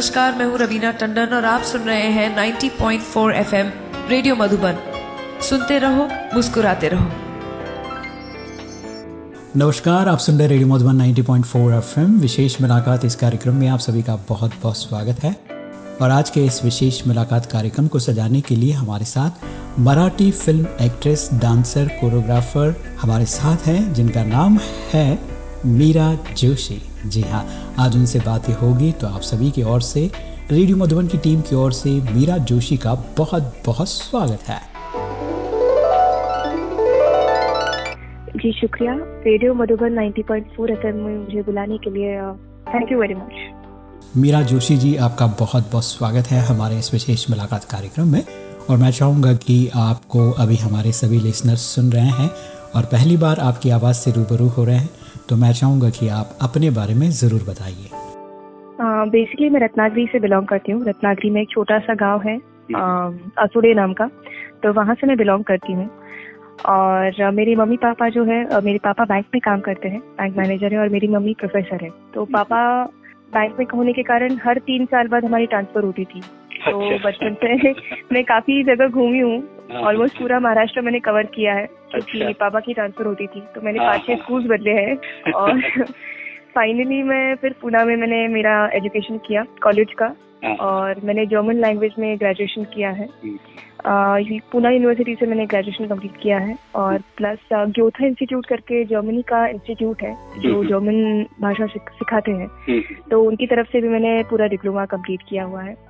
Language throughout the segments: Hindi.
नमस्कार, मैं हूँ रवीना टंडन और आप सुन रहे हैं 90.4 एफएम रेडियो मधुबन। सुनते रहो, मुस्कुराते रहो। नमस्कार, आप सुन रहे रेडियो मधुबन 90.4 एफएम। विशेष मुलाकात इस कार्यक्रम में आप सभी का बहुत बहुत स्वागत है। और आज के इस विशेष मुलाकात कार्यक्रम को सजाने के लिए हमारे साथ Marathi film actress, dancer, choreographer हमारे साथ हैं, जिनका नाम है मीरा जोशी। जी हाँ आज उनसे बातें होगी तो आप सभी की ओर से रेडियो मधुबन की टीम की ओर से मीरा जोशी का बहुत बहुत स्वागत है। जी शुक्रिया। रेडियो मधुबन 90.4 एफएम में मुझे बुलाने के लिए thank you very much Meera Joshi ji आपका बहुत बहुत स्वागत है हमारे इस विशेष मुलाकात कार्यक्रम में। और मैं चाहूँगा कि आपको अभी हमारे सभी लिसनर्स सुन रहे हैं और पहली बार आपकी आवाज़ से रूबरू हो रहे हैं। तो मैं चाहूँगा कि आप अपने बारे में ज़रूर बताइए। बेसिकली मैं रत्नागिरी से बिलोंग करती हूँ। रत्नागिरी में एक छोटा सा गाँव है असुड़े नाम का। तो वहाँ से मैं बिलोंग करती हूँ। और मेरे मम्मी पापा जो है मेरे पापा बैंक में काम करते हैं बैंक मैनेजर है और मेरी मम्मी प्रोफेसर है। तो पापा बैंक में होने के कारण हर तीन साल बाद हमारी ट्रांसफ़र होती थी। तो अच्छा। बचपन से मैं काफ़ी जगह घूमी हूँ हाँ। ऑलमोस्ट पूरा महाराष्ट्र मैंने कवर किया है क्योंकि अच्छा। पापा की ट्रांसफ़र होती थी तो मैंने हाँ, पाँच छह हाँ। स्कूल बदले हैं और फाइनली मैं फिर पूना में मैंने मेरा एजुकेशन किया कॉलेज का हाँ। और मैंने जर्मन लैंग्वेज में ग्रेजुएशन किया है हम्म। पूना यूनिवर्सिटी से मैंने ग्रेजुएशन कंप्लीट किया है और प्लस ग्योथा इंस्टीट्यूट करके जर्मनी का इंस्टीट्यूट है जो हम्म। जर्मन भाषा सिखाते हैं हम्म, तो उनकी तरफ़ से भी मैंने पूरा डिप्लोमा कंप्लीट किया हुआ है हम्म।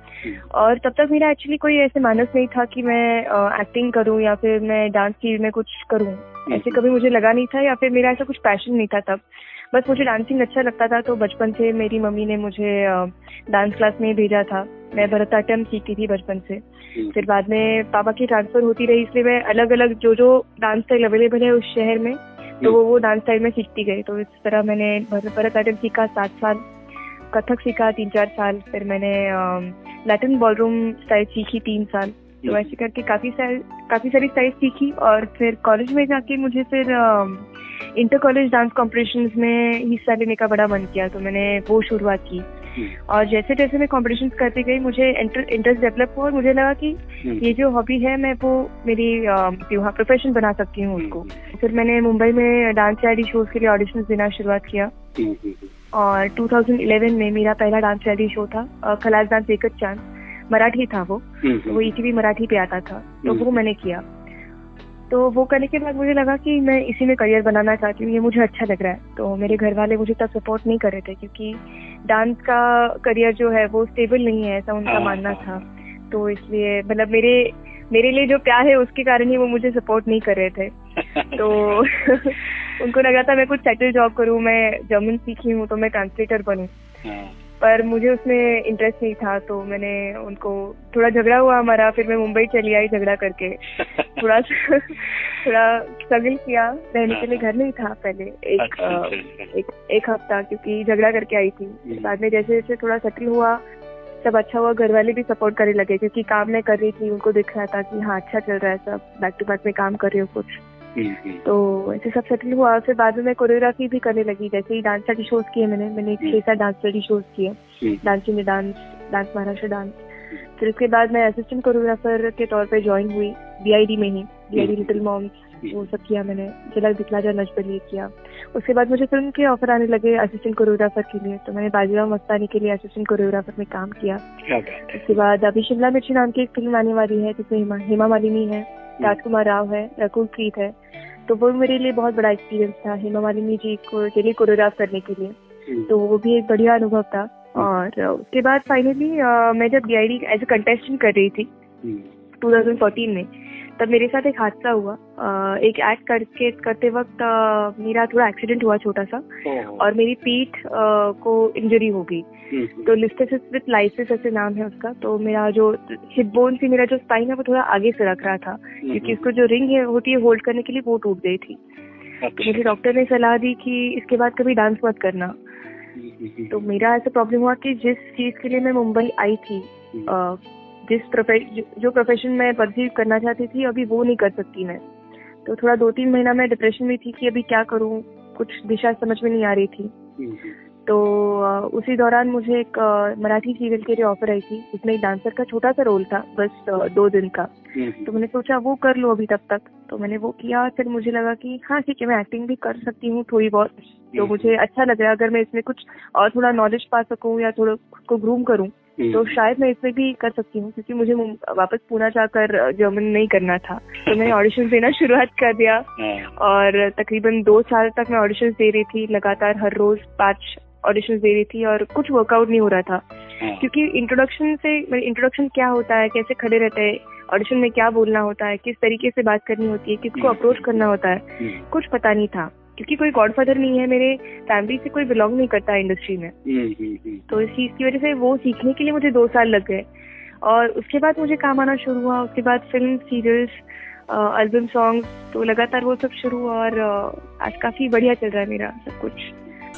और तब तक मेरा एक्चुअली कोई ऐसे मानस नहीं था कि मैं एक्टिंग करूँ या फिर मैं डांस फ़ील्ड में कुछ करूँ। ऐसे कभी मुझे लगा नहीं था या फिर मेरा ऐसा कुछ पैशन नहीं था तब। बस मुझे डांसिंग अच्छा लगता था तो बचपन से मेरी मम्मी ने मुझे डांस क्लास में भेजा था। मैं भरतनाट्यम सीखती थी बचपन से। हम्म। फिर बाद में पापा की ट्रांसफ़र होती रही इसलिए मैं अलग अलग जो जो डांस स्टाइल अवेलेबल है उस शहर में तो वो वो डांस स्टाइल में सीखती गई। तो इस तरह मैंने भरतनाट्यम सीखा सात साल। कथक सीखा तीन चार साल फिर मैंने लैटिन बॉलरूम स्टाइल सीखी तीन साल तो हम्म। ऐसे करके काफ़ी सारी काफ़ी सारी स्टाइल सीखी और फिर कॉलेज में जाके मुझे फिर इंटर कॉलेज डांस कॉम्पिटिशन में हिस्सा लेने का बड़ा मन किया तो मैंने वो शुरुआत की हम्म। और जैसे जैसे मैं कॉम्पिटिशन करती गई मुझे इंटरेस्ट डेवलप हुआ और मुझे लगा कि हम्म। ये जो हॉबी है मैं वो मेरी प्रोफेशन बना सकती हूँ उसको फिर मैंने मुंबई में डांस रियलिटी शोज़ के लिए ऑडिशन देना शुरुआत किया और 2011 में मेरा पहला डांस रियलिटी शो था खलास डांस एकच चाँद मराठी था वो। हम्म, तो वो ईटीवी मराठी पे आता था तो हम्म। वो मैंने किया। तो वो करने के बाद मुझे लगा कि मैं इसी में करियर बनाना चाहती हूँ ये मुझे अच्छा लग रहा है। तो मेरे घर वाले मुझे तब सपोर्ट नहीं कर रहे थे क्योंकि डांस का करियर जो है वो स्टेबल नहीं है ऐसा उनका हाँ, मानना हाँ। था। तो इसलिए मतलब मेरे मेरे लिए जो प्यार है उसके कारण ही वो मुझे सपोर्ट नहीं कर रहे थे। तो उनको लगा था मैं कुछ सेटल जॉब करूँ मैं जर्मन सीखी हूँ तो मैं ट्रांसलेटर बनूँ। हाँ, पर मुझे उसमें इंटरेस्ट नहीं था तो मैंने उनको थोड़ा झगड़ा हुआ हमारा फिर मैं मुंबई चली आई झगड़ा करके। थोड़ा थोड़ा स्ट्रगल किया रहने के लिए घर नहीं था पहले एक अच्छा, अच्छा, अच्छा। एक एक हफ़्ता क्योंकि झगड़ा करके आई थी। हम्म। बाद में जैसे जैसे थोड़ा सेटल हुआ सब अच्छा हुआ घर वाले भी सपोर्ट करने लगे क्योंकि काम मैं कर रही थी उनको दिख रहा था कि हाँ अच्छा चल रहा है सब बैक टू बैक में काम कर रही हूँ कुछ। तो ऐसे सब सेटल हुआ फिर बाद में मैं कोरियोग्राफी भी करने लगी जैसे ही डांस स्टडी शोज़ किए मैंने मैंने छह सात डांस स्टडी शोज़ किए। Dance India dance dance Maharashtra dance फिर उसके बाद मैं असिस्टेंट कोरियोग्राफर के तौर पर ज्वाइन हुई बीआईडी में ही बीआईडी लिटिल मॉम्स वो सब किया मैंने। झलक दिखला जा नच पर किया। उसके बाद मुझे फ़िल्म के ऑफ़र आने लगे असिस्टेंट कोरियोग्राफर के लिए तो मैंने बाजीराव मस्तानी के लिए असिस्टेंट कोरियोग्राफर में काम किया। उसके बाद अभी शिमला मिर्ची नाम की एक फ़िल्म आने वाली है जिसमें हेमा हेमा मालिनी है। राजकुमार राव है रकुल प्रीत है। तो वो मेरे लिए बहुत बड़ा एक्सपीरियंस था हेमा मालिनी जी को के लिए कोरियोग्राफ करने के लिए। हम्म, तो वो भी एक बढ़िया अनुभव था। और उसके बाद फाइनली मैं जब डीआईडी एज ए कंटेस्टेंट कर रही थी हम्म, 2014 में तब मेरे साथ एक हादसा हुआ। एक एक्ट करके करते वक्त मेरा थोड़ा एक्सीडेंट हुआ छोटा सा और मेरी पीठ को इंजरी हो गई। हम्म, हम्म, तो लिस्टेसिस विथ लाइसिस ऐसे नाम है उसका। तो मेरा जो हिप बोन से मेरा जो स्पाइन है वो थोड़ा आगे से रख रहा था। क्योंकि उसको जो रिंग है होती है होल्ड करने के लिए वो टूट गई थी। तो मुझे अच्छा, डॉक्टर ने सलाह दी कि इसके बाद कभी डांस मत करना। तो मेरा ऐसा प्रॉब्लम हुआ कि जिस चीज़ के लिए मैं मुंबई आई थी जिस प्रोफे जो प्रोफेशन मैं परसीव करना चाहती थी अभी वो नहीं कर सकती मैं। तो थोड़ा दो तीन महीना मैं डिप्रेशन में थी कि अभी क्या करूँ कुछ दिशा समझ में नहीं आ रही थी। तो उसी दौरान मुझे एक मराठी सीरियल के लिए ऑफ़र आई थी उसमें एक डांसर का छोटा सा रोल था बस दो दिन का। तो मैंने सोचा वो कर लो अभी तब तक। तो मैंने वो किया फिर मुझे लगा कि हाँ ठीक है मैं एक्टिंग भी कर सकती हूँ थोड़ी बहुत। तो मुझे अच्छा लग रहा है अगर मैं इसमें कुछ और थोड़ा नॉलेज पा सकूँ या थोड़ा खुद को ग्रूम करूँ तो शायद मैं इसमें भी कर सकती हूँ क्योंकि मुझे वापस पूना जाकर जर्मन नहीं करना था। तो मैंने ऑडिशन देना शुरुआत कर दिया। और तकरीबन दो साल तक मैं ऑडिशन दे रही थी लगातार हर रोज पाँच ऑडिशन दे रही थी और कुछ वर्कआउट नहीं हो रहा था। क्योंकि इंट्रोडक्शन से इंट्रोडक्शन क्या होता है कैसे खड़े रहते हैं ऑडिशन में क्या बोलना होता है किस तरीके से बात करनी होती है किसको अप्रोच करना होता है कुछ पता नहीं था। क्योंकि कोई गॉडफादर नहीं है मेरे फैमिली से कोई बिलोंग नहीं करता इंडस्ट्री में। तो इस चीज़ की वजह से वो सीखने के लिए मुझे दो साल लग गए। और उसके बाद मुझे काम आना शुरू हुआ उसके बाद फ़िल्म सीरियल्स एल्बम सॉन्ग तो लगातार वो सब शुरू हुआ और आज काफ़ी बढ़िया चल रहा है मेरा सब कुछ।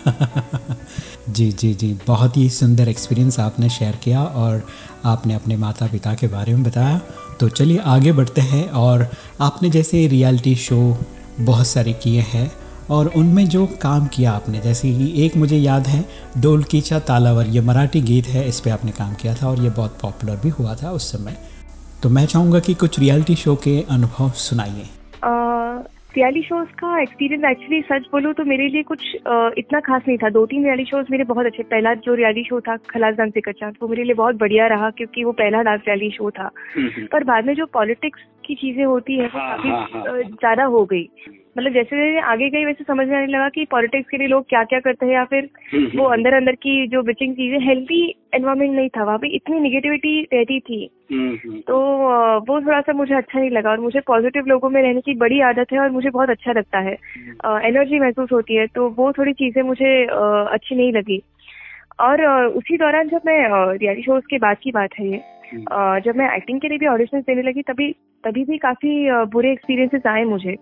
जी जी जी। बहुत ही सुंदर एक्सपीरियंस आपने शेयर किया और आपने अपने माता पिता के बारे में बताया। तो चलिए आगे बढ़ते हैं और आपने जैसे रियलिटी शो बहुत सारे किए हैं और उनमें जो काम किया आपने जैसे कि एक मुझे याद है डोल कीचा तालावर ये मराठी गीत है इस पर आपने काम किया था और ये बहुत पॉपुलर भी हुआ था उस समय। तो मैं चाहूँगा कि कुछ रियलिटी शो के अनुभव सुनाइए। रियलिटी शोज़ का एक्सपीरियंस एक्चुअली सच बोलूँ तो मेरे लिए कुछ अ, इतना खास नहीं था। दो तीन रियलिटी शोज़ मेरे बहुत अच्छे पहला जो रियलिटी शो था खलास डांस का चाँद वो मेरे लिए बहुत बढ़िया रहा क्योंकि वो पहला डांस रियलिटी शो था। पर बाद में जो पॉलिटिक्स की चीज़ें होती है वो हाँ, काफ़ी हाँ, हाँ। ज़्यादा हो गई। मतलब जैसे जैसे आगे गई वैसे समझ में आने लगा कि पॉलिटिक्स के लिए लोग क्या क्या करते हैं या फिर वो अंदर अंदर की जो बिचिंग चीज़ें हेल्थी एनवायरमेंट नहीं था। वहाँ पे इतनी निगेटिविटी रहती थी। तो वो थोड़ा सा मुझे अच्छा नहीं लगा और मुझे पॉजिटिव लोगों में रहने की बड़ी आदत है और मुझे बहुत अच्छा लगता है। एनर्जी महसूस होती है तो वो थोड़ी चीज़ें मुझे अच्छी नहीं लगी। और उसी दौरान जब मैं रियलिटी शोज़ के बाद की बात है ये जब मैं एक्टिंग के लिए भी ऑडिशन देने लगी तभी तभी भी काफ़ी बुरे एक्सपीरियंसेस आए मुझे।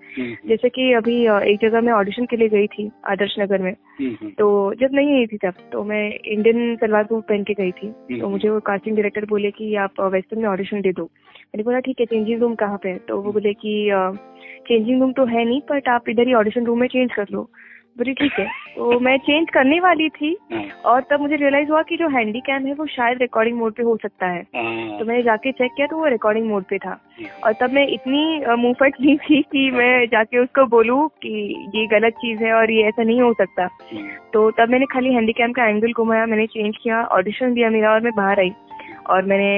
जैसे कि अभी एक जगह मैं ऑडिशन के लिए गई थी आदर्श नगर में। तो जब नहीं आई थी तब तो मैं इंडियन सलवार सूट पहन के गई थी। तो मुझे वो कास्टिंग डायरेक्टर बोले कि आप वेस्टर्न में ऑडिशन दे दो। मैंने बोला ठीक है चेंजिंग रूम कहाँ पे है? तो वो बोले कि चेंजिंग रूम तो है नहीं बट आप इधर ही ऑडिशन रूम में चेंज कर लो। बोली ठीक है। तो मैं चेंज करने वाली थी और तब मुझे रियलाइज़ हुआ कि जो हैंडी कैम है वो शायद रिकॉर्डिंग मोड पे हो सकता है। तो मैंने जाके चेक किया तो वो रिकॉर्डिंग मोड पे था। और तब मैं इतनी मुंहफट नहीं थी कि मैं जाके उसको बोलूँ कि ये गलत चीज़ है और ये ऐसा नहीं हो सकता। तो तब मैंने खाली हैंडीकैम का एंगल घुमाया मैंने चेंज किया ऑडिशन दिया मेरा और मैं बाहर आई। और मैंने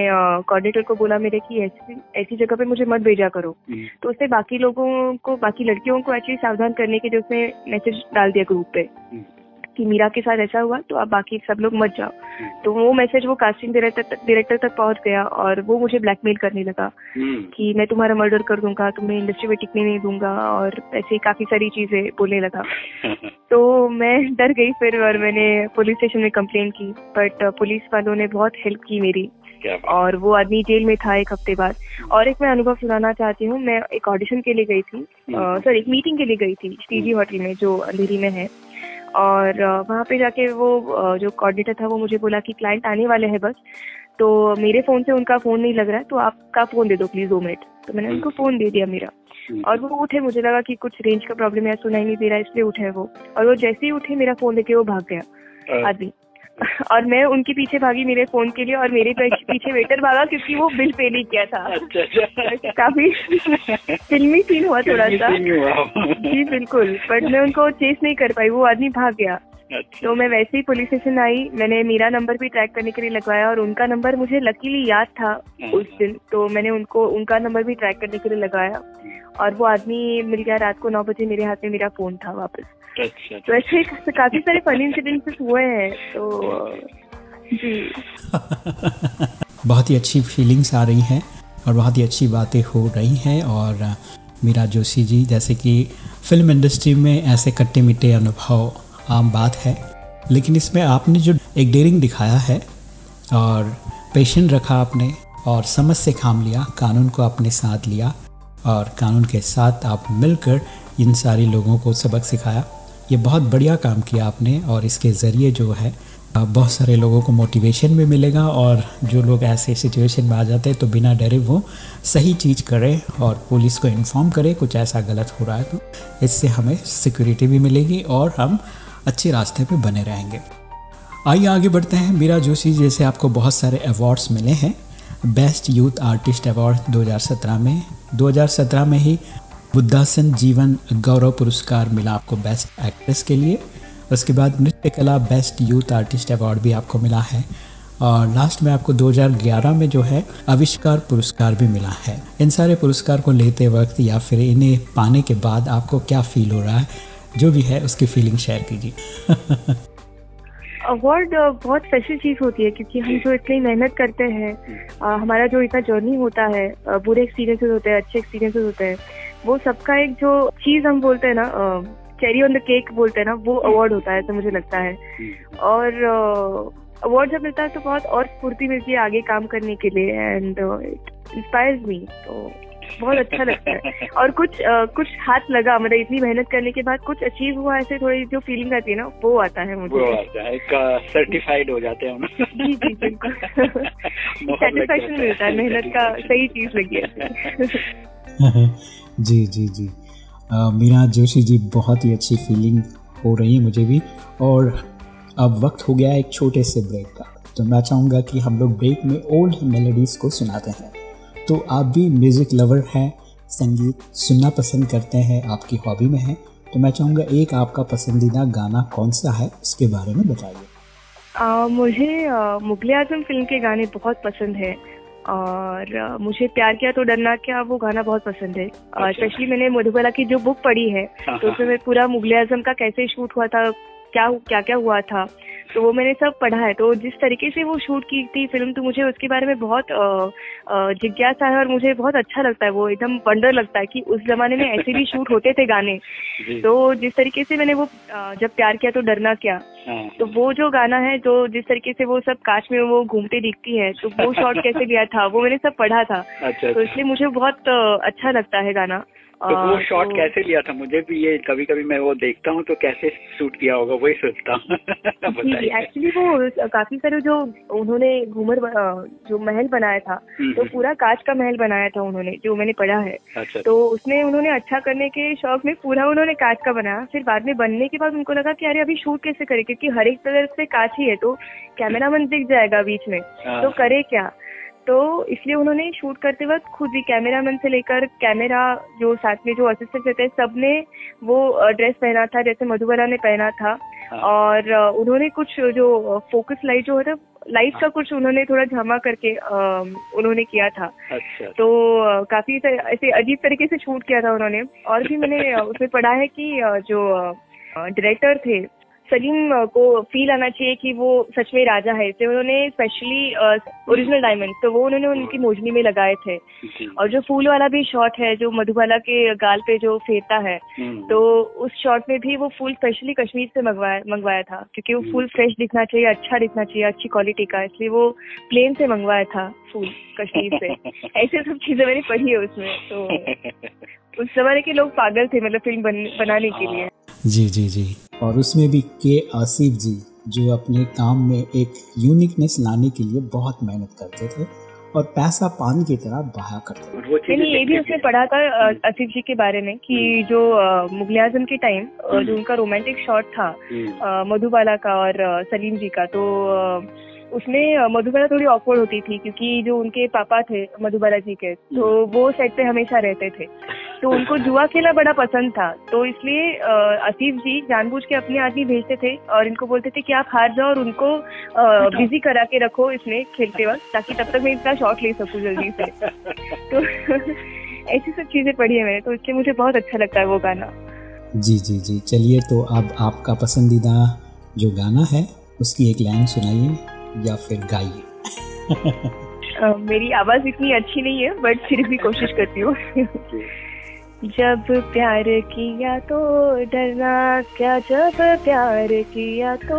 कोऑर्डिनेटर को बोला मेरे कि ऐसी ऐसी जगह पे मुझे मत भेजा करो। तो उसने बाकी लोगों को बाकी लड़कियों को एक्चुअली सावधान करने के लिए उसने मैसेज डाल दिया ग्रुप पे कि मीरा के साथ ऐसा हुआ तो आप बाकी सब लोग मत जाओ। तो वो मैसेज वो कास्टिंग डायरेक्टर तक डायरेक्टर तक पहुँच गया और वो मुझे ब्लैकमेल करने लगा कि मैं तुम्हारा मर्डर कर दूँगा तुम्हें इंडस्ट्री में टिकने नहीं दूँगा और ऐसे काफ़ी सारी चीज़ें बोलने लगा। तो मैं डर गई फिर और मैंने पुलिस स्टेशन में कंप्लेन की बट पुलिस वालों ने बहुत हेल्प की मेरी। और वो आदमी जेल में था एक हफ़्ते बाद। और एक मैं अनुभव सुनाना चाहती हूँ मैं एक ऑडिशन के लिए गई थी। सॉरी एक मीटिंग के लिए गई थी टीजी होटल में जो अंधेरी में है। और वहाँ पे जाके वो जो कोऑर्डिनेटर था वो मुझे बोला कि क्लाइंट आने वाले हैं बस। तो मेरे फ़ोन से उनका फ़ोन नहीं लग रहा है तो आपका फ़ोन दे दो प्लीज़ दो मिनट तो मैंने उनको फ़ोन दे दिया मेरा। और वो उठे मुझे लगा कि कुछ रेंज का प्रॉब्लम है सुनाई नहीं दे रहा इसलिए उठे वो। और वो जैसे ही उठे मेरा फ़ोन लेके वो भाग गया आदमी। और मैं उनके पीछे भागी मेरे फ़ोन के लिए और मेरे पीछे पीछे वेटर भागा क्योंकि वो बिल पे नहीं किया था। अच्छा अच्छा। काफ़ी फिल्मी सीन हुआ थोड़ा सा। जी बिल्कुल। बट मैं उनको चेस नहीं कर पाई वो आदमी भाग गया। अच्छा। तो मैं वैसे ही पुलिस स्टेशन आई मैंने मेरा नंबर भी ट्रैक करने के लिए लगवाया और उनका नंबर मुझे लकीली याद था उस दिन तो मैंने उनको उनका नंबर भी ट्रैक करने के लिए लगाया और वो आदमी मिल गया रात को नौ बजे मेरे हाथ में मेरा फ़ोन था वापस। अच्छा तो ऐसे काफ़ी सारे फनी इंसिडेंसेस हुए हैं तो जी। बहुत ही अच्छी फीलिंग्स आ रही हैं और बहुत ही अच्छी बातें हो रही हैं और मीरा जोशी जी जैसे कि फ़िल्म इंडस्ट्री में ऐसे कट्टे मिट्टे अनुभव आम बात है लेकिन इसमें आपने जो एक डेयरिंग दिखाया है और पेशेंट रखा आपने और समझ से काम लिया कानून को अपने साथ लिया और कानून के साथ आप मिलकर इन सारे लोगों को सबक सिखाया। ये बहुत बढ़िया काम किया आपने और इसके ज़रिए जो है बहुत सारे लोगों को मोटिवेशन भी मिलेगा और जो लोग ऐसे सिचुएशन में आ जाते हैं तो बिना डरे वो सही चीज़ करें और पुलिस को इन्फॉर्म करें, कुछ ऐसा गलत हो रहा है तो इससे हमें सिक्योरिटी भी मिलेगी और हम अच्छे रास्ते पे बने रहेंगे। आइए आगे बढ़ते हैं। मीरा जोशी जैसे आपको बहुत सारे अवार्ड्स मिले हैं। बेस्ट यूथ आर्टिस्ट अवार्ड 2017 में 2017 में ही बुद्धासन जीवन गौरव पुरस्कार मिला आपको बेस्ट एक्ट्रेस के लिए। उसके बाद नृत्य कला बेस्ट यूथ आर्टिस्ट अवार्ड भी आपको मिला है। और लास्ट में आपको 2011 में जो है, आविष्कार पुरस्कार भी मिला है। इन सारे पुरस्कार को लेते वक्त या फिर इन्हें पाने के बाद आपको क्या फील हो रहा है, जो भी है, उसकी फीलिंग शेयर कीजिए। अवार्ड बहुत स्पेशल चीज़ होती है क्योंकि हम जो इतनी मेहनत करते हैं हमारा जो इतना जर्नी होता है बुरे एक्सपीरियंसेस होते हैं अच्छे एक्सपीरियंसेस होते हैं वो सबका एक जो चीज़ हम बोलते हैं ना चेरी ऑन द केक बोलते हैं ना वो अवार्ड होता है तो मुझे लगता है। और अवार्ड जब मिलता है तो बहुत और स्फूर्ति मिलती है आगे काम करने के लिए एंड इट इंस्पायर्स मी तो बहुत अच्छा लगता है। और कुछ uh, कुछ हाथ लगा मतलब इतनी मेहनत करने के बाद कुछ अचीव हुआ ऐसे थोड़ी जो फीलिंग आती है ना वो आता है मुझे। वो आता है एक सर्टिफाइड हो जाते हैं जी जी बिल्कुल। सेटिस्फेक्शन मिलता है मेहनत का सही चीज़ लगी है। जी जी जी। मीरा जोशी जी बहुत ही अच्छी फीलिंग हो रही है मुझे भी। और अब वक्त हो गया एक छोटे से ब्रेक का। तो मैं चाहूँगा कि हम लोग ब्रेक में ओल्ड मेलोडीज़ को सुनाते हैं। तो आप भी म्यूज़िक लवर हैं संगीत सुनना पसंद करते हैं आपकी हॉबी में है तो मैं चाहूँगा एक आपका पसंदीदा गाना कौन सा है उसके बारे में बताइए मुझे मुगल आज़म फ़िल्म के गाने बहुत पसंद है और मुझे प्यार किया तो डरना क्या वो गाना बहुत पसंद है स्पेशली अच्छा। मैंने मधुबाला की जो बुक पढ़ी है हाँ, तो हाँ, उसमें। पूरा मुगल आज़म का कैसे शूट हुआ था क्या क्या क्या हुआ था तो वो मैंने सब पढ़ा है। तो जिस तरीके से वो शूट की थी फ़िल्म तो मुझे उसके बारे में बहुत जिज्ञासा है और मुझे बहुत अच्छा लगता है। वो एकदम वंडर लगता है कि उस जमाने में ऐसे भी शूट होते थे गाने। तो जिस तरीके से मैंने वो जब प्यार किया तो डरना क्या। हाँ। तो वो जो गाना है जो जिस तरीके से वो सब काश में वो घूमते दिखती है तो वो शॉट कैसे गया था वो मैंने सब पढ़ा था। अच्छा, तो इसलिए मुझे बहुत अच्छा लगता है गाना। तो वो शॉट तो, कैसे लिया था मुझे भी ये कभी कभी मैं वो देखता हूँ तो कैसे शूट किया होगा वही सोचता हूँ। एक्चुअली वो काफ़ी सारे जो उन्होंने घूमर जो महल बनाया था हम्म, तो हम्म। पूरा कांच का महल बनाया था उन्होंने जो मैंने पढ़ा है। अच्छा, तो उसमें उन्होंने अच्छा करने के शौक में पूरा उन्होंने कांच का बनाया। फिर बाद में बनने के बाद उनको लगा की अरे अभी शूट कैसे करे? क्योंकि हर एक तरफ़ से कांच ही है तो कैमरा मैन दिख जाएगा बीच में। हाँ। तो करे क्या? तो इसलिए उन्होंने शूट करते वक्त खुद ही कैमरामैन से लेकर कैमरा जो साथ में जो असिस्टेंट रहते हैं सबने वो ड्रेस पहना था जैसे मधुबला ने पहना था हाँ। और उन्होंने कुछ जो फोकस लाइट जो है लाइट का कुछ उन्होंने थोड़ा झमा करके उन्होंने किया था अच्छा। तो काफ़ी ऐसे अजीब तरीके से शूट किया था उन्होंने और भी मैंने उसमें पढ़ा है कि जो डायरेक्टर थे सलीम को फील आना चाहिए कि वो सच में राजा है। इसलिए उन्होंने स्पेशली ओरिजिनल डायमंड तो वो उन्होंने उनकी मोजनी में लगाए थे। और जो फूल वाला भी शॉट है जो मधुबाला के गाल पे जो फेरता है हम्म। तो उस शॉट में भी वो फूल स्पेशली कश्मीर से मंगवाया मंगवाया था क्योंकि वो फूल फ्रेश हम्म। दिखना चाहिए अच्छा दिखना चाहिए अच्छी क्वालिटी का। इसलिए वो प्लेन से मंगवाया था फूल कश्मीर से। ऐसे सब चीज़ें मैंने पढ़ी है उसमें तो उस जमाने के लोग पागल थे मतलब फ़िल्म बन, बनाने के लिए जी जी जी और उसमें भी के आसिफ जी जो अपने काम में एक यूनिकनेस लाने के लिए बहुत मेहनत करते थे और पैसा पानी की तरह बहा करते थे ये भी उसने पढ़ा था आसिफ जी के बारे में कि हम्म। जो मुगल आज़म के टाइम जो हम्म। उनका रोमांटिक शॉट था हम्म। मधुबाला का और सलीम जी का तो उसमें मधुबाला थोड़ी ऑकवर्ड होती थी क्योंकि जो उनके पापा थे मधुबाला जी के तो वो सेट पे हमेशा रहते थे। तो उनको जुआ खेलना बड़ा पसंद था। तो इसलिए आसिफ जी जानबूझ के अपने आदमी भेजते थे और इनको बोलते थे कि आप हार जाओ और उनको बिज़ी करा के रखो इसमें खेलते वक्त ताकि तब तक मैं इतना शॉट ले सकूँ जल्दी से। तो ऐसी सब चीज़ें पढ़ी है मैंने तो इसलिए मुझे बहुत अच्छा लगता है वो गाना। जी जी जी। चलिए तो अब आपका पसंदीदा जो गाना है उसकी एक लाइन सुनाइए। या फिर गाइए? मेरी आवाज़ इतनी अच्छी नहीं है बट फिर भी कोशिश करती हूँ। जब प्यार किया तो डरना क्या जब प्यार किया तो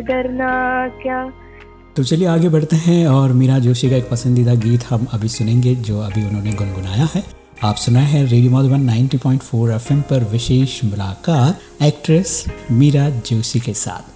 डरना क्या? तो चलिए आगे बढ़ते हैं और मीरा जोशी का एक पसंदीदा गीत हम अभी सुनेंगे जो अभी उन्होंने गुनगुनाया है। आप सुना है रेडियो मधुबन 90.4 एफएम पर विशेष मुलाकात एक्ट्रेस मीरा जोशी के साथ।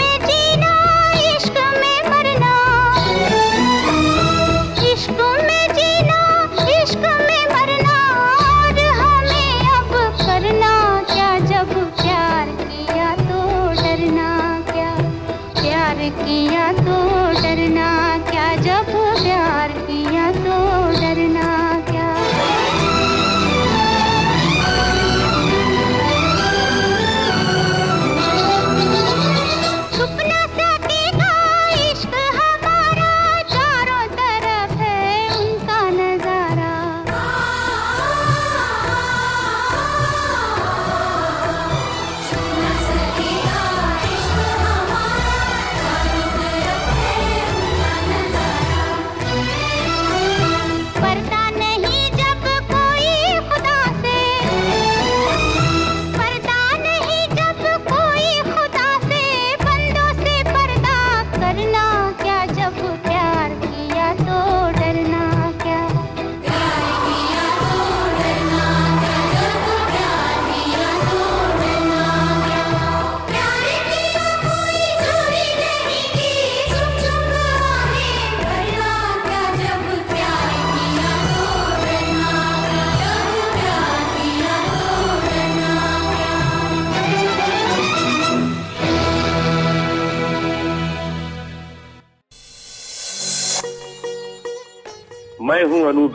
अनूप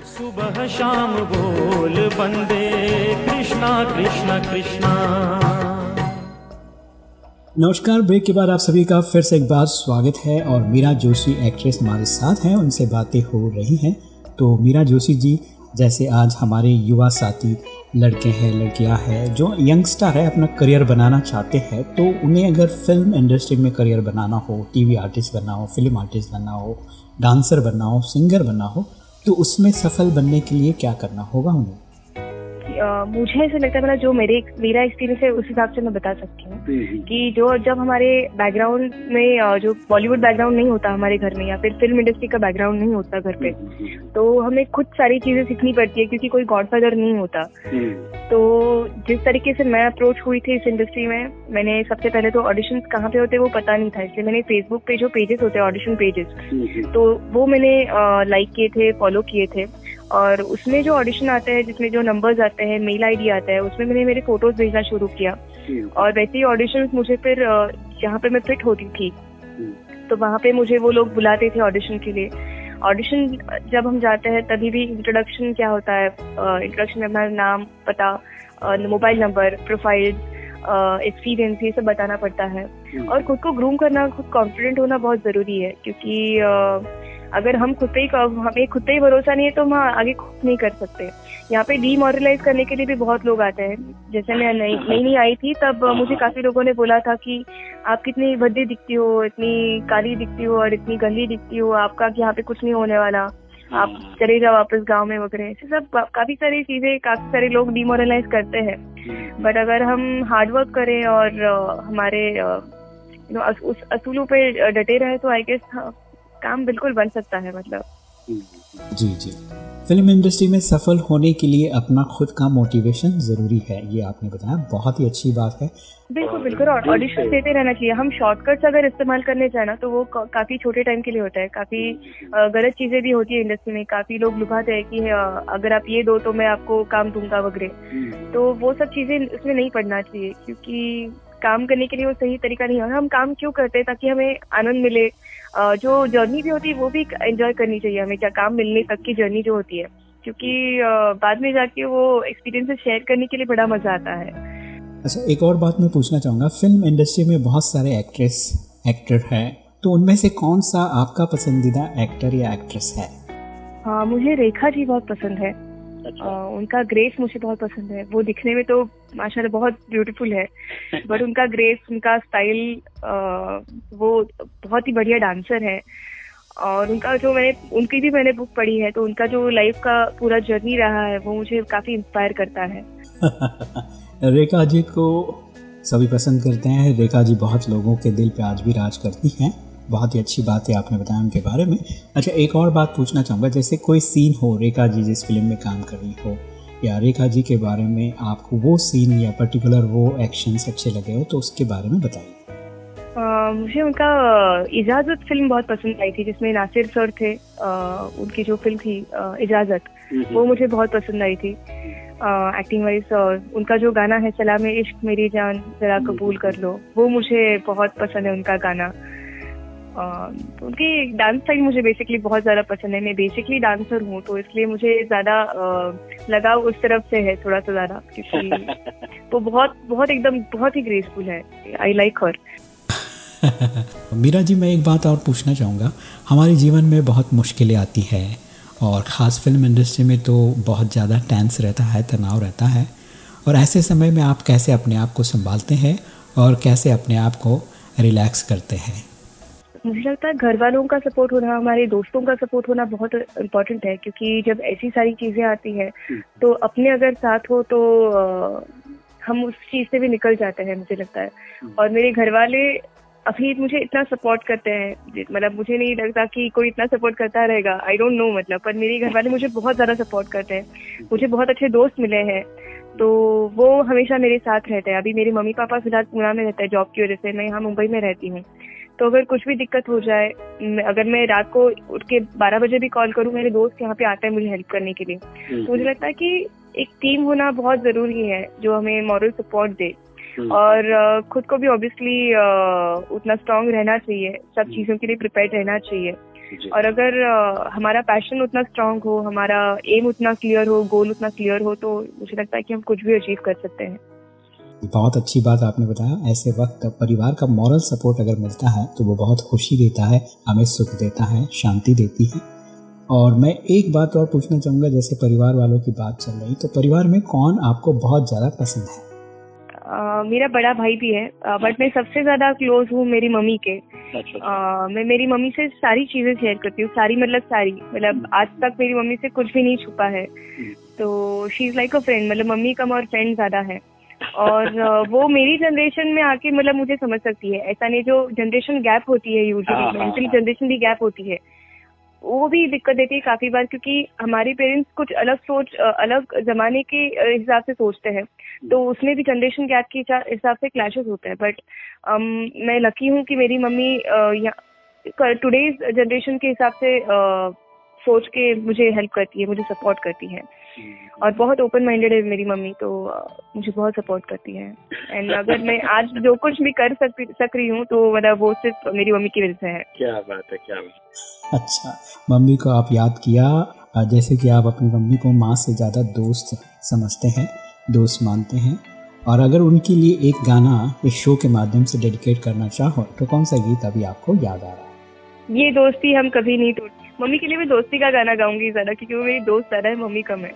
सुबह शाम बोल बंदे, कृष्णा कृष्णा कृष्णा। नमस्कार, ब्रेक के बाद आप सभी का फिर से एक बार स्वागत है और मीरा जोशी एक्ट्रेस हमारे साथ हैं, उनसे बातें हो रही हैं। तो मीरा जोशी जी, जैसे आज हमारे युवा साथी लड़के हैं, लड़कियाँ हैं, जो यंगस्टर है, अपना करियर बनाना चाहते हैं तो उन्हें अगर फ़िल्म इंडस्ट्री में करियर बनाना हो, टीवी आर्टिस्ट बनना हो फ़िल्म आर्टिस्ट बनना हो डांसर बनना हो सिंगर बनना हो तो उसमें सफल बनने के लिए क्या करना होगा उन्हें? मुझे ऐसा लगता है मतलब जो मेरे मेरा एक्सपीरियंस है उस हिसाब से मैं बता सकती हूँ कि जो जब हमारे बैकग्राउंड में जो बॉलीवुड बैकग्राउंड नहीं होता हमारे घर में या फिर फ़िल्म इंडस्ट्री का बैकग्राउंड नहीं होता घर पे तो हमें खुद सारी चीज़ें सीखनी पड़ती है क्योंकि कोई गॉडफादर नहीं होता। तो जिस तरीके से मैं अप्रोच हुई थी इस इंडस्ट्री में मैंने सबसे पहले तो ऑडिशन कहाँ पे होते वो पता नहीं था इसलिए मैंने फेसबुक पे जो पेजेस होते हैं ऑडिशन पेजेस तो वो मैंने लाइक किए थे फॉलो किए थे। और उसमें जो ऑडिशन आता है जिसमें जो नंबर्स आते हैं मेल आईडी आता है उसमें मैंने मेरे फ़ोटोज़ भेजना शुरू किया। और वैसे ही ऑडिशन मुझे फिर जहाँ पे मैं फिट होती थी। तो वहाँ पे मुझे वो लोग बुलाते थे ऑडिशन के लिए। ऑडिशन जब हम जाते हैं तभी भी इंट्रोडक्शन क्या होता है? इंट्रोडक्शन में अपना नाम पता मोबाइल नंबर प्रोफ़ाइल एक्सपीरियंस ये सब बताना पड़ता है। और खुद को ग्रूम करना खुद कॉन्फिडेंट होना बहुत ज़रूरी है क्योंकि अगर हम खुद पे ही हमें खुद पे ही भरोसा नहीं है तो हम आगे खुद नहीं कर सकते। यहाँ पे डीमोरलाइज करने के लिए भी बहुत लोग आते हैं। जैसे मैं नई नई नहीं आई थी तब मुझे काफ़ी लोगों ने बोला था कि आप कितनी भद्दी दिखती हो इतनी काली दिखती हो और इतनी गंदी दिखती हो आपका यहाँ पे कुछ नहीं होने वाला। आप चले जाओ वापस गाँव में वगैरह। ऐसे सब काफ़ी सारी चीज़ें काफ़ी सारे लोग डिमोरलाइज करते हैं। बट अगर हम हार्डवर्क करें और हमारे उस असूलों पे डटे रहे तो आई गेस काम बिल्कुल बन सकता है मतलब। जी जी। फ़िल्म इंडस्ट्री में सफल होने के लिए अपना खुद का मोटिवेशन ज़रूरी है ये आपने बताया। बहुत ही अच्छी बात है। बिल्कुल बिल्कुल। ऑडिशन देते रहना चाहिए। हम शॉर्टकट्स अगर इस्तेमाल करने जाए ना तो वो काफ़ी छोटे टाइम के लिए होता है। काफ़ी गलत चीज़ें भी होती है इंडस्ट्री में। काफ़ी लोग लुभाते हैं कि अगर आप ये दो तो मैं आपको काम दूँगा वगैरह। तो वो सब चीज़ें इसमें नहीं पड़ना चाहिए क्योंकि काम करने के लिए वो सही तरीका नहीं है। हम काम क्यों करते हैं ताकि हमें आनंद मिले? जो जर्नी भी होती है वो भी एंजॉय करनी चाहिए हमें क्या काम मिलने तक की जर्नी जो होती है। क्योंकि बाद में जाके वो एक्सपीरियंस शेयर करने के लिए बड़ा मज़ा आता है। अच्छा एक और बात मैं पूछना चाहूँगा। फ़िल्म इंडस्ट्री में बहुत सारे एक्ट्रेस एक्टर हैं। तो उनमें से कौन सा आपका पसंदीदा एक्टर या एक्ट्रेस है? हाँ मुझे रेखा जी बहुत पसंद है। अच्छा। आ, उनका ग्रेस मुझे बहुत पसंद है। वो दिखने में तो माशाल्लाह बहुत ब्यूटीफुल है बट उनका ग्रेस उनका स्टाइल वो बहुत ही बढ़िया डांसर है। और उनका जो मैंने उनकी भी मैंने बुक पढ़ी है तो उनका जो लाइफ का पूरा जर्नी रहा है वो मुझे काफ़ी इंस्पायर करता है। रेखा जी को सभी पसंद करते हैं। रेखा जी बहुत लोगों के दिल पे आज भी राज करती हैं। बहुत ही अच्छी बात है आपने बताया उनके बारे में। अच्छा एक और बात पूछना चाहूँगा जैसे कोई सीन हो रेखा जी जिस फ़िल्म में काम कर रही हो या रेखा जी के बारे में आपको वो सीन या पर्टिकुलर वो एक्शन अच्छे लगे हो तो उसके बारे में बताइए। मुझे उनका इजाज़त फ़िल्म बहुत पसंद आई थी जिसमें नासिर सर थे आ, उनकी जो फ़िल्म थी इजाज़त वो मुझे बहुत पसंद आई थी। एक्टिंग वाइज उनका जो गाना है सलाम इश्क मेरी जान जरा कबूल कर लो वो मुझे बहुत पसंद है उनका गाना। तो उनकी डांस स्टाइल मुझे बेसिकली बहुत ज़्यादा पसंद है। मैं बेसिकली डांसर हूँ तो इसलिए मुझे ज़्यादा लगाव उस तरफ़ से है थोड़ा सा ज़्यादा क्योंकि वो बहुत बहुत एकदम बहुत ही ग्रेसफुल है। आई लाइक हर मीरा जी मैं एक बात और पूछना चाहूँगा। हमारे जीवन में बहुत मुश्किलें आती है और ख़ास फ़िल्म इंडस्ट्री में तो बहुत ज़्यादा टेंस रहता है तनाव रहता है। और ऐसे समय में आप कैसे अपने आप को संभालते हैं और कैसे अपने आप को रिलैक्स करते हैं? मुझे लगता है घर वालों का सपोर्ट होना हमारे दोस्तों का सपोर्ट होना बहुत इम्पोर्टेंट है क्योंकि जब ऐसी सारी चीज़ें आती हैं तो अपने अगर साथ हो तो हम उस चीज़ से भी निकल जाते हैं मुझे लगता है। और मेरे घर वाले अभी मुझे इतना सपोर्ट करते हैं मतलब मुझे नहीं लगता कि कोई इतना सपोर्ट करता रहेगा आई डोंट नो मतलब पर मेरे घर वाले मुझे बहुत ज़्यादा सपोर्ट करते हैं। मुझे बहुत अच्छे दोस्त मिले हैं तो वो हमेशा मेरे साथ रहते हैं। अभी मेरे मम्मी पापा फ़िलहाल पूना में रहते हैं जॉब की वजह से मैं यहाँ मुंबई में रहती हूँ। तो अगर कुछ भी दिक्कत हो जाए अगर मैं रात को उठ के बारह बजे भी कॉल करूँ मेरे दोस्त यहाँ पे आते हैं मुझे हेल्प करने के लिए। तो मुझे लगता है कि एक टीम होना बहुत ज़रूरी है जो हमें मॉरल सपोर्ट दे हम्म। और खुद को भी ऑब्वियसली उतना स्ट्रांग रहना चाहिए सब हम्म। चीज़ों के लिए प्रिपेयर रहना चाहिए और अगर हमारा पैशन उतना स्ट्रांग हो हमारा एम उतना क्लियर हो गोल उतना क्लियर हो तो मुझे लगता है कि हम कुछ भी अचीव कर सकते हैं बहुत अच्छी बात आपने बताया। ऐसे वक्त परिवार का मॉरल सपोर्ट अगर मिलता है तो वो बहुत खुशी देता है हमें सुख देता है शांति देती है। और मैं एक बात और पूछना चाहूँगा जैसे परिवार वालों की बात चल रही तो परिवार में कौन आपको बहुत ज़्यादा पसंद है? Uh, मेरा बड़ा भाई भी है बट मैं सबसे ज़्यादा क्लोज हूँ मेरी मम्मी के। अच्छा uh, मैं मेरी मम्मी से सारी चीज़ें शेयर करती हूँ सारी मतलब सारी। मतलब आज तक मेरी मम्मी से कुछ भी नहीं छुपा है। तो she is like a friend मतलब मम्मी कम और फ्रेंड ज़्यादा है। और वो मेरी जनरेशन में आके मतलब मुझे समझ सकती है। ऐसा नहीं जो जनरेशन गैप होती है हाँ, यूजुअली हाँ, मेंटली हाँ। जनरेशन भी गैप होती है। वो भी दिक्कत देती है काफ़ी बार क्योंकि हमारे पेरेंट्स कुछ अलग सोच अलग जमाने के हिसाब से सोचते हैं। तो उसमें भी जनरेशन गैप के हिसाब से क्लैशेस होते हैं। बट मैं लकी हूँ कि मेरी मम्मी टुडेज जनरेशन के हिसाब से सोच के मुझे हेल्प करती है मुझे सपोर्ट करती है। और बहुत ओपन माइंडेड है मेरी मम्मी तो मुझे बहुत सपोर्ट करती है। एंड अगर मैं आज जो कुछ भी कर सक सक रही हूँ तो मतलब वो सिर्फ़ मेरी मम्मी की वजह से है। क्या बात है क्या बात अच्छा मम्मी को आप याद किया जैसे कि आप अपनी मम्मी को माँ से ज़्यादा दोस्त समझते हैं दोस्त मानते हैं और अगर उनके लिए एक गाना इस शो के माध्यम से डेडिकेट करना चाहो तो कौन सा गीत अभी आपको याद आ रहा है? ये दोस्ती हम कभी नहीं तोड़ मम्मी के लिए मैं दोस्ती का गाना गाऊँगी ज़्यादा क्योंकि वो मेरी दोस्त ज़्यादा है, मम्मी कम है।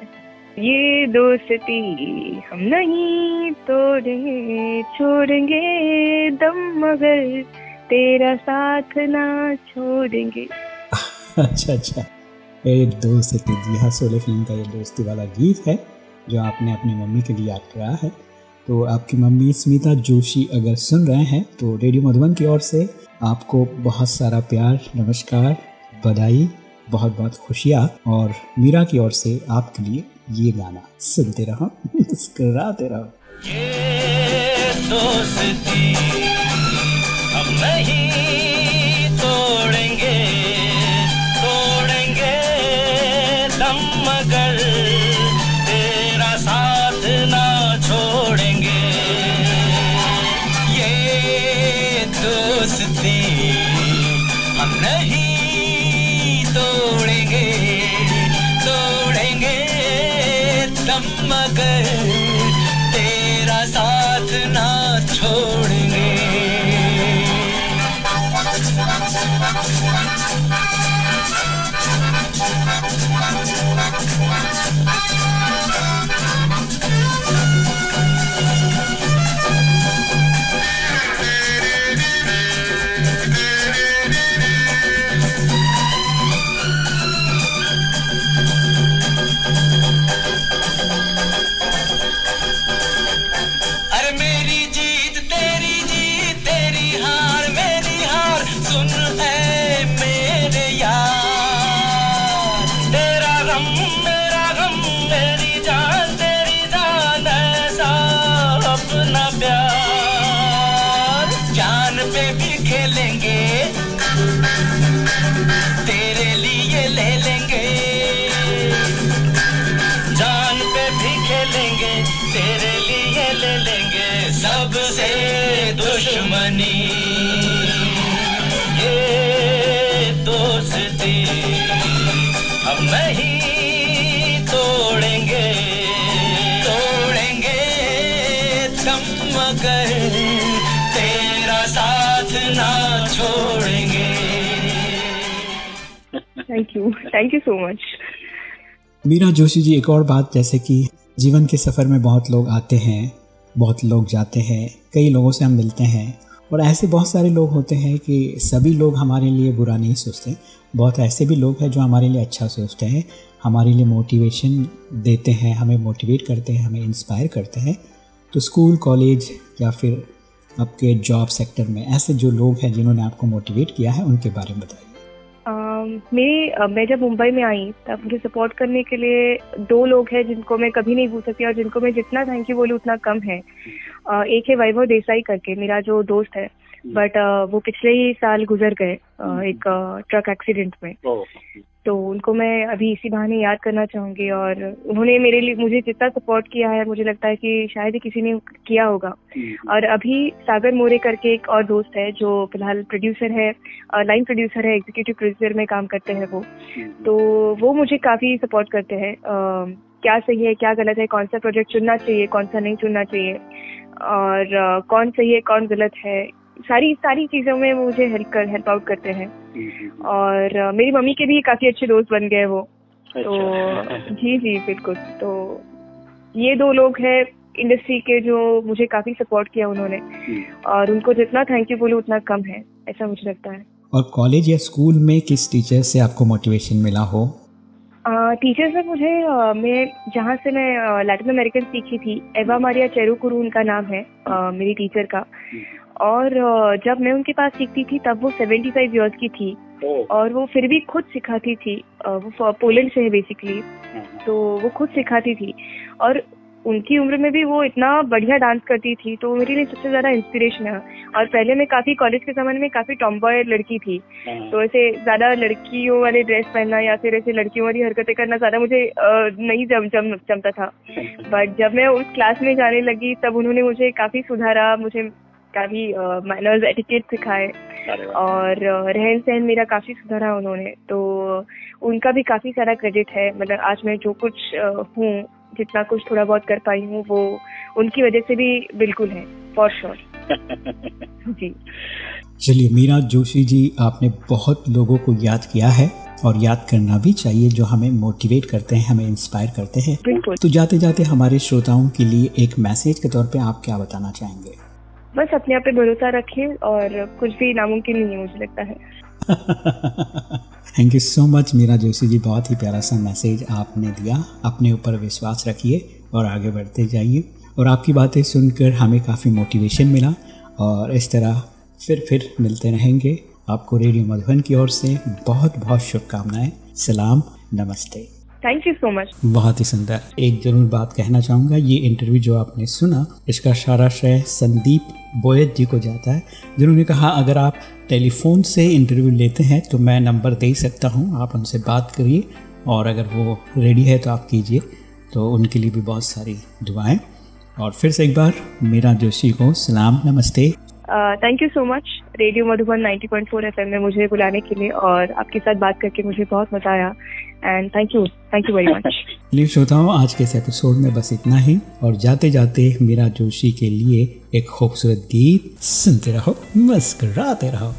ये दोस्ती हम नहीं तोड़ेंगे, छोड़ेंगे दम मगर तेरा साथ ना छोड़ेंगे। अच्छा अच्छा। एक दोस्त जी हाँ सोले फ़िल्म का ये दोस्ती वाला गीत है, जो आपने अपनी मम्मी के लिए याद कराया है। तो आपकी मम्मी स्मिता जोशी अगर सुन रहे हैं तो रेडियो मधुबन की ओर से आपको बहुत सारा प्यार, नमस्कार बधाई बहुत बहुत खुशियाँ और मीरा की ओर से आपके लिए ये गाना सुनते रहो, मुस्कराते रहो। ये दोस्ती हम नहीं दम मगर हम नहीं तोड़ेंगे। तोड़ेंगे दम मगर तेरा साथ ना छोड़ेंगे। Thank you thank you so much Meera Joshi ji एक और बात जैसे कि जीवन के सफ़र में बहुत लोग आते हैं बहुत लोग जाते हैं कई लोगों से हम मिलते हैं। और ऐसे बहुत सारे लोग होते हैं कि सभी लोग हमारे लिए बुरा नहीं सोचते। बहुत ऐसे भी लोग हैं जो हमारे लिए अच्छा सोचते हैं, हमारे लिए मोटिवेशन देते हैं, हमें मोटिवेट करते हैं, हमें इंस्पायर करते हैं। तो स्कूल कॉलेज या फिर आपके जॉब सेक्टर में ऐसे जो लोग हैं जिन्होंने आपको मोटिवेट किया है, उनके बारे में बताइए। मेरी मैं जब मुंबई में आई तब मुझे सपोर्ट करने के लिए दो लोग हैं जिनको मैं कभी नहीं भूल सकती और जिनको मैं जितना थैंक यू बोलूँ उतना कम है। एक है वैभव देसाई करके मेरा जो दोस्त है। बट वो पिछले ही साल गुजर गए एक ट्रक एक्सीडेंट में। ओह तो उनको मैं अभी इसी बहाने याद करना चाहूँगी और उन्होंने मेरे लिए मुझे जितना सपोर्ट किया है मुझे लगता है कि शायद ही किसी ने किया होगा। और अभी सागर मोरे करके एक और दोस्त है जो फ़िलहाल प्रोड्यूसर है लाइन प्रोड्यूसर है एग्जीक्यूटिव प्रोड्यूसर में काम करते हैं वो। तो वो मुझे काफ़ी सपोर्ट करते हैं। क्या सही है क्या गलत है कौन सा प्रोजेक्ट चुनना चाहिए कौन सा नहीं चुनना चाहिए? और कौन सही है कौन गलत है सारी सारी चीज़ों में वो मुझे हेल्प कर हेल्प आउट करते हैं। और मेरी मम्मी के भी काफ़ी अच्छे दोस्त बन गए वो। तो अच्छा जी जी बिल्कुल। तो ये दो लोग हैं इंडस्ट्री के जो मुझे काफ़ी सपोर्ट किया उन्होंने। और उनको जितना थैंक यू बोलूँ उतना कम है ऐसा मुझे लगता है। और कॉलेज या स्कूल में किस टीचर से आपको मोटिवेशन मिला हो? टीचर से मुझे मैं जहाँ से मैं लैटिन अमेरिकन सीखी थी एवा मारिया चेरुकुरू उनका नाम है अ, मेरी टीचर का। और जब मैं उनके पास सीखती थी तब वो 75 फाइव ईयर्स की थी। और वो फिर भी खुद सिखाती थी। वो पोलैंड से है बेसिकली हाँ, हाँ, तो वो खुद सिखाती थी। और उनकी उम्र में भी वो इतना बढ़िया डांस करती थी तो मेरे लिए सबसे ज़्यादा इंस्पिरेशन है। और पहले मैं काफ़ी कॉलेज के समय में काफ़ी टॉम्बॉय लड़की थी। हाँ, तो ऐसे ज़्यादा लड़कियों वाले ड्रेस पहनना या फिर ऐसे लड़कियों वाली हरकतें करना ज़्यादा मुझे नहीं जम जम जमता था। बट जब मैं उस क्लास में जाने लगी तब उन्होंने मुझे काफ़ी सुधारा मुझे काफ़ी मैनर्स एटिकेट सिखाए। और रहन सहन मेरा काफ़ी सुधारा उन्होंने तो उनका भी काफ़ी सारा क्रेडिट है। मतलब आज मैं जो कुछ हूँ जितना कुछ थोड़ा बहुत कर पाई हूँ वो उनकी वजह से भी बिल्कुल है फॉर श्योर जी। चलिए मीरा जोशी जी आपने बहुत लोगों को याद किया है और याद करना भी चाहिए जो हमें मोटिवेट करते हैं हमें इंस्पायर करते हैं। बिल्कुल। तो जाते जाते हमारे श्रोताओं के लिए एक मैसेज के तौर पे आप क्या बताना चाहेंगे? बस अपने आप पे भरोसा रखें और कुछ भी नामुमकिन नहीं है मुझे लगता है। Thank you so much Meera Joshi ji बहुत ही प्यारा सा मैसेज आपने दिया। अपने ऊपर विश्वास रखिए और आगे बढ़ते जाइए। और आपकी बातें सुनकर हमें काफ़ी मोटिवेशन मिला और इस तरह फिर फिर मिलते रहेंगे। आपको रेडियो मधुबन की ओर से बहुत बहुत शुभकामनाएँ। सलाम, नमस्ते। थैंक यू सो मच बहुत ही सुंदर। एक ज़रूर बात कहना चाहूँगा, ये इंटरव्यू जो आपने सुना, इसका सारा श्रेय संदीप बोयत जी को जाता है, जिन्होंने कहा, अगर आप टेलीफोन से इंटरव्यू लेते हैं तो मैं नंबर दे सकता हूँ, आप उनसे बात करिए, और अगर वो रेडी है तो आप कीजिए। तो उनके लिए भी बहुत सारी दुआएँ। और फिर से एक बार, मीरा जोशी को सलाम, नमस्ते। Thank you so much radio Madhuban 90.4 FM में मुझे बुलाने के लिए और आपके साथ बात करके मुझे बहुत मज़ा आया. And thank you thank you very much live श्रोताओं, आज के इस एपिसोड में बस इतना ही और जाते जाते मीरा जोशी के लिए एक खूबसूरत गीत सुनते रहो, मस्कराते रहो।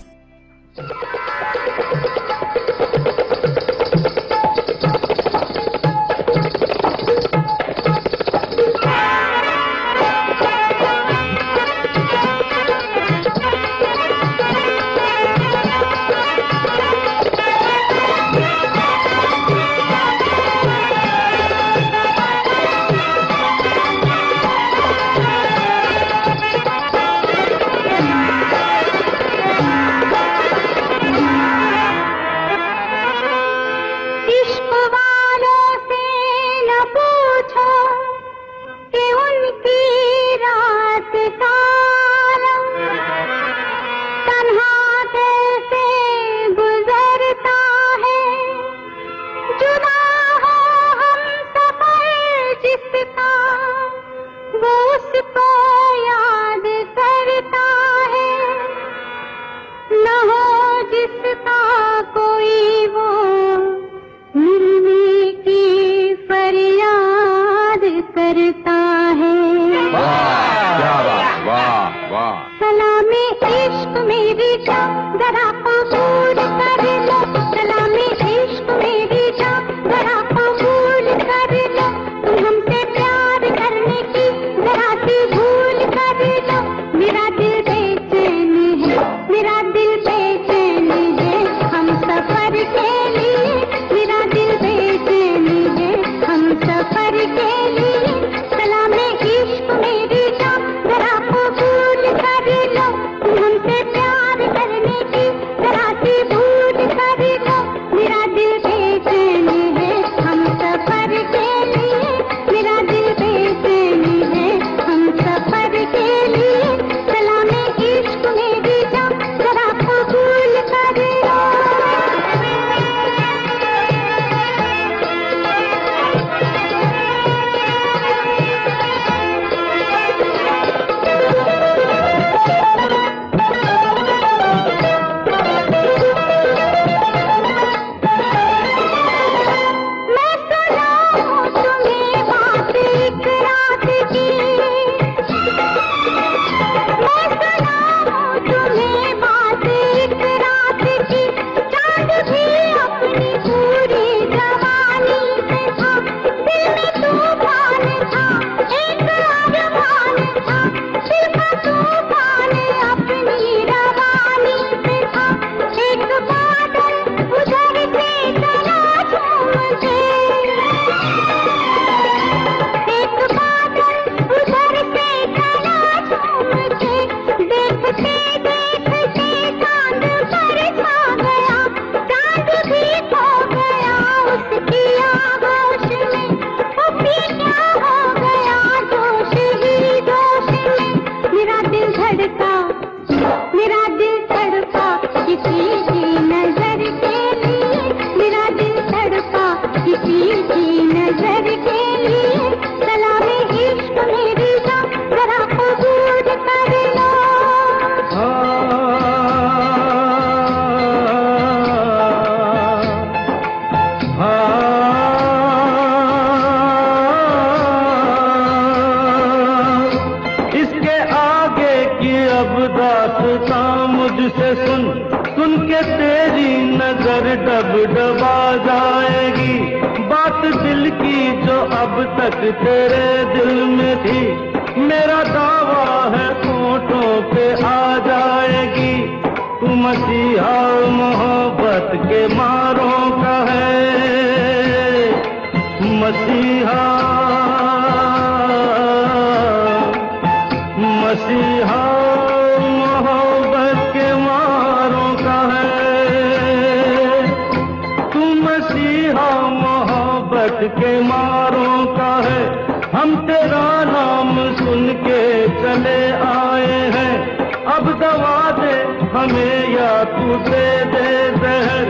सुन के चले आए हैं। अब दवा दे, हमें या तू दे दे जहर।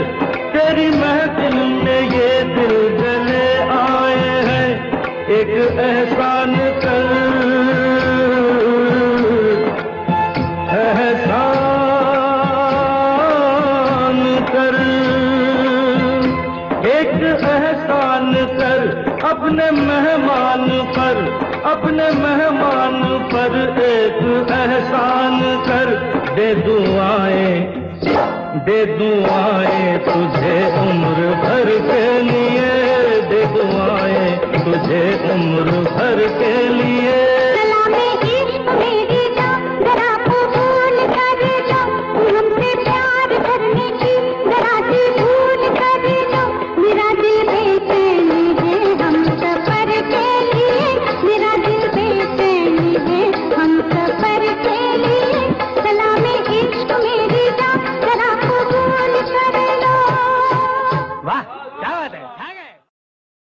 तेरी महफिल में ये दिल जले आए हैं। एक ऐसा अपने मेहमान पर एक एहसान कर। दे दुआए दे दुआए तुझे उम्र भर के लिए। दे दुआए तुझे उम्र भर के लिए।